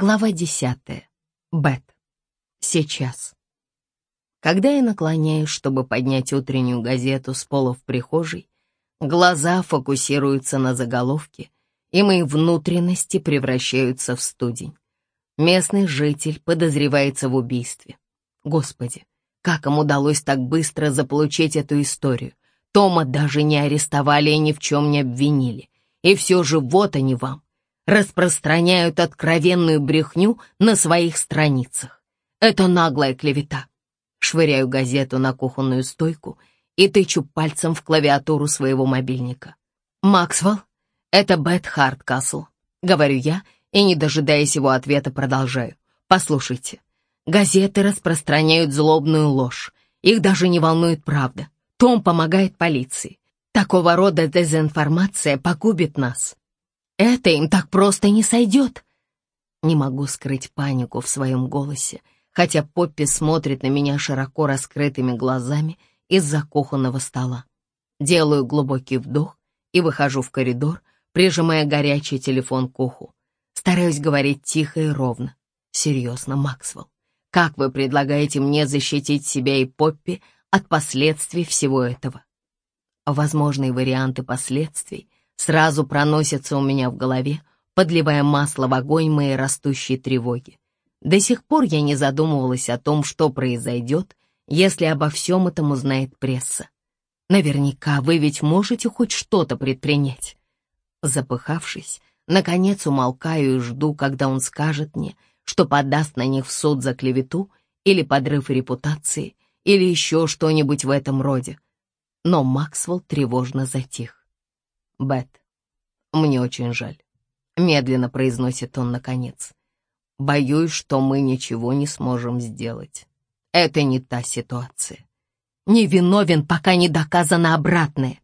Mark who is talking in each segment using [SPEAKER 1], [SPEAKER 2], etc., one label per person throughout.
[SPEAKER 1] Глава десятая. Бет. Сейчас. Когда я наклоняюсь, чтобы поднять утреннюю газету с пола в прихожей, глаза фокусируются на заголовке, и мои внутренности превращаются в студень. Местный житель подозревается в убийстве. Господи, как им удалось так быстро заполучить эту историю? Тома даже не арестовали и ни в чем не обвинили. И все же вот они вам распространяют откровенную брехню на своих страницах. Это наглая клевета. Швыряю газету на кухонную стойку и тычу пальцем в клавиатуру своего мобильника. «Максвелл, это Бет Харткасл», — говорю я, и, не дожидаясь его ответа, продолжаю. «Послушайте, газеты распространяют злобную ложь. Их даже не волнует правда. Том помогает полиции. Такого рода дезинформация погубит нас. Это им так просто не сойдет. Не могу скрыть панику в своем голосе, хотя Поппи смотрит на меня широко раскрытыми глазами из-за кухонного стола. Делаю глубокий вдох и выхожу в коридор, прижимая горячий телефон к уху. Стараюсь говорить тихо и ровно. Серьезно, Максвелл, как вы предлагаете мне защитить себя и Поппи от последствий всего этого? Возможные варианты последствий сразу проносятся у меня в голове, подливая масло в огонь моей растущей тревоги. До сих пор я не задумывалась о том, что произойдет, если обо всем этом узнает пресса. Наверняка вы ведь можете хоть что-то предпринять. Запыхавшись, наконец умолкаю и жду, когда он скажет мне, что подаст на них в суд за клевету или подрыв репутации, или еще что-нибудь в этом роде. Но Максвелл тревожно затих. Бет, мне очень жаль. Медленно произносит он наконец. Боюсь, что мы ничего не сможем сделать. Это не та ситуация. Невиновен, пока не доказано обратное.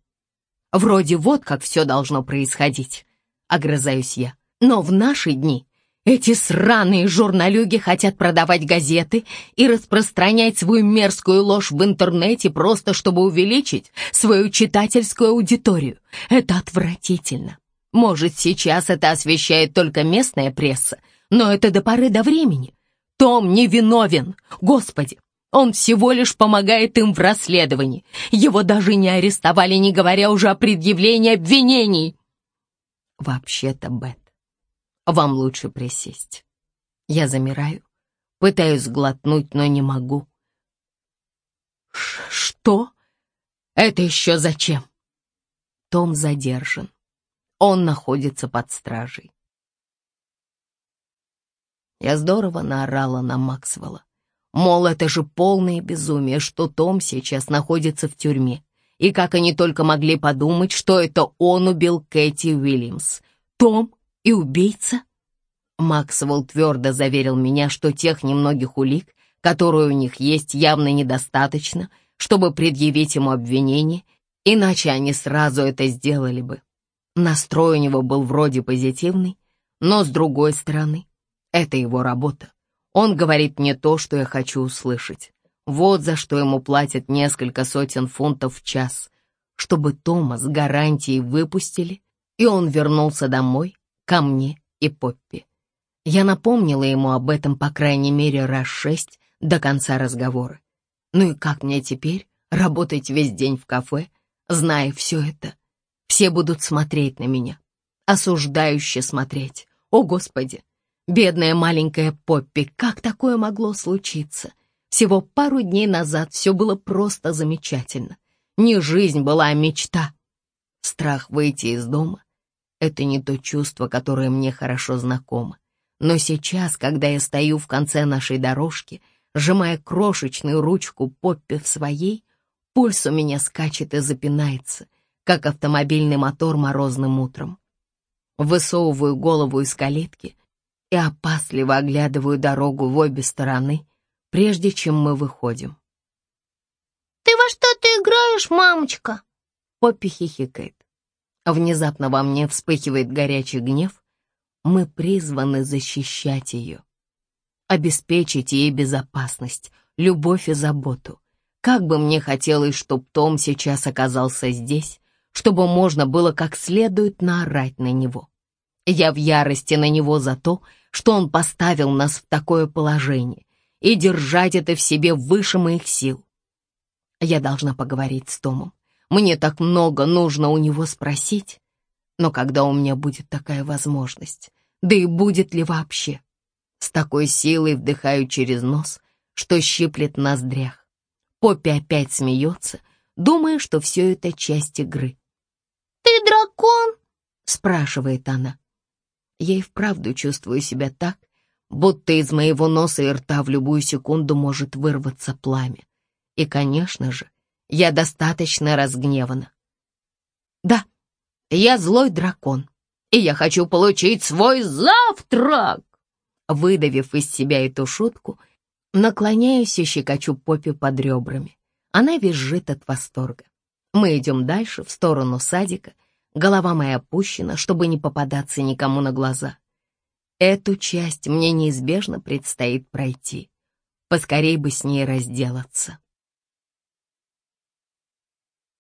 [SPEAKER 1] Вроде вот как все должно происходить, огрызаюсь я. Но в наши дни эти сраные журналюги хотят продавать газеты и распространять свою мерзкую ложь в интернете просто чтобы увеличить свою читательскую аудиторию. Это отвратительно. Может, сейчас это освещает только местная пресса, но это до поры до времени. Том не виновен. Господи, он всего лишь помогает им в расследовании. Его даже не арестовали, не говоря уже о предъявлении обвинений. Вообще-то, Бет, вам лучше присесть. Я замираю, пытаюсь глотнуть, но не могу. Что? Это еще зачем? Том задержан. Он находится под стражей. Я здорово наорала на Максвелла. Мол, это же полное безумие, что Том сейчас находится в тюрьме. И как они только могли подумать, что это он убил Кэти Уильямс. Том и убийца? Максвелл твердо заверил меня, что тех немногих улик, которые у них есть, явно недостаточно, чтобы предъявить ему обвинение, иначе они сразу это сделали бы. Настрой у него был вроде позитивный, но с другой стороны, это его работа. Он говорит мне то, что я хочу услышать. Вот за что ему платят несколько сотен фунтов в час, чтобы Тома с гарантией выпустили, и он вернулся домой ко мне и Поппи. Я напомнила ему об этом по крайней мере раз шесть до конца разговора. Ну и как мне теперь работать весь день в кафе, зная все это? Все будут смотреть на меня, осуждающе смотреть. О, Господи! Бедная маленькая Поппи, как такое могло случиться? Всего пару дней назад все было просто замечательно. Не жизнь была, а мечта. Страх выйти из дома это не то чувство, которое мне хорошо знакомо. Но сейчас, когда я стою в конце нашей дорожки, сжимая крошечную ручку Поппи в своей, пульс у меня скачет и запинается, как автомобильный мотор морозным утром. Высовываю голову из калитки и опасливо оглядываю дорогу в обе стороны, прежде чем мы выходим.
[SPEAKER 2] «Ты во что ты играешь, мамочка?»
[SPEAKER 1] Поппи хихикает. Внезапно во мне вспыхивает горячий гнев. Мы призваны защищать ее, обеспечить ей безопасность, любовь и заботу. Как бы мне хотелось, чтобы Том сейчас оказался здесь, чтобы можно было как следует наорать на него. Я в ярости на него за то, что он поставил нас в такое положение, и держать это в себе выше моих сил. Я должна поговорить с Томом. Мне так много нужно у него спросить. Но когда у меня будет такая возможность? Да и будет ли вообще? С такой силой вдыхаю через нос, что щиплет ноздрях. Поппи опять смеется, думая, что все это часть игры.
[SPEAKER 2] «Ты дракон?»
[SPEAKER 1] — спрашивает она. Я и вправду чувствую себя так, будто из моего носа и рта в любую секунду может вырваться пламя. И, конечно же, я достаточно разгневана. Да, я злой дракон, и я хочу получить свой завтрак. Выдавив из себя эту шутку, наклоняюсь и щекочу Поппи под ребрами. Она визжит от восторга. Мы идем дальше, в сторону садика. Голова моя опущена, чтобы не попадаться никому на глаза. Эту часть мне неизбежно предстоит пройти. Поскорей бы с ней разделаться.